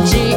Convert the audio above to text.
pode